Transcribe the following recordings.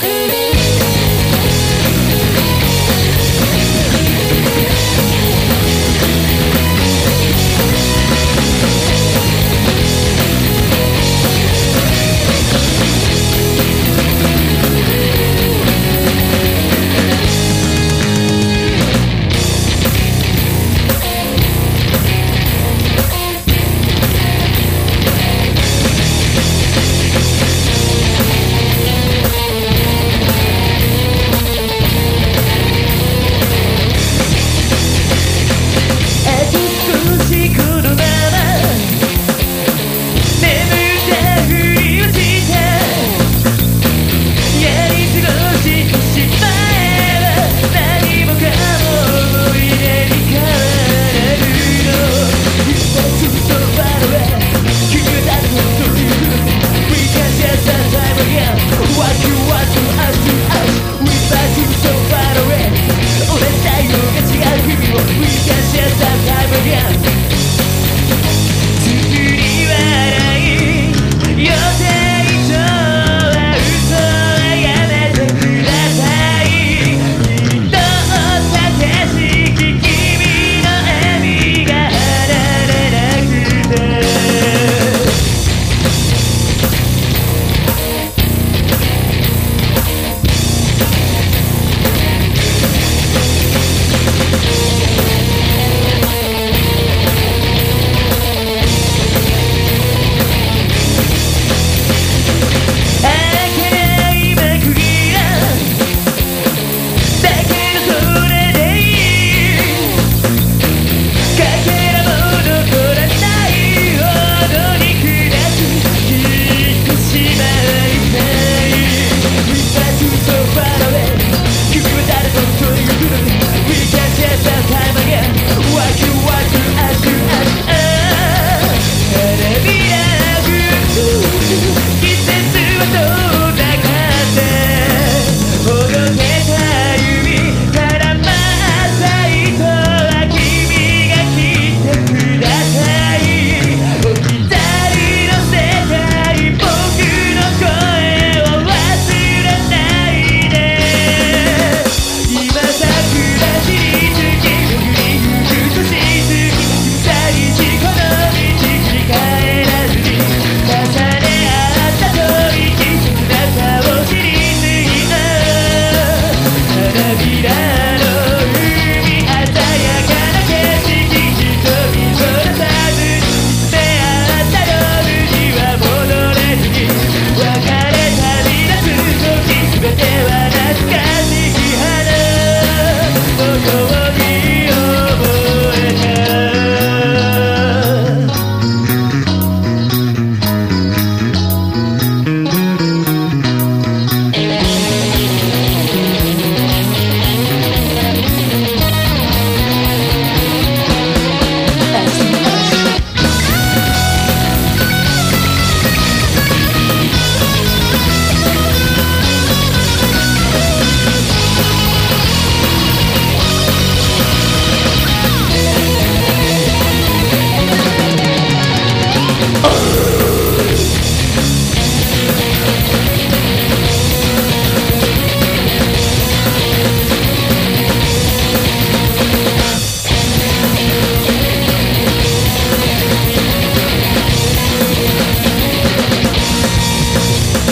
Hey. yeah.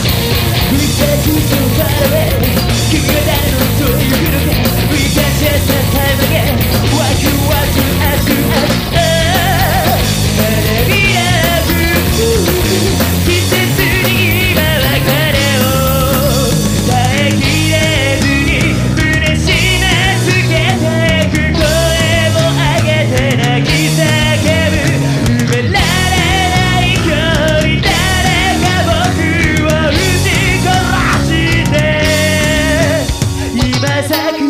不切実にされ決めたのということ take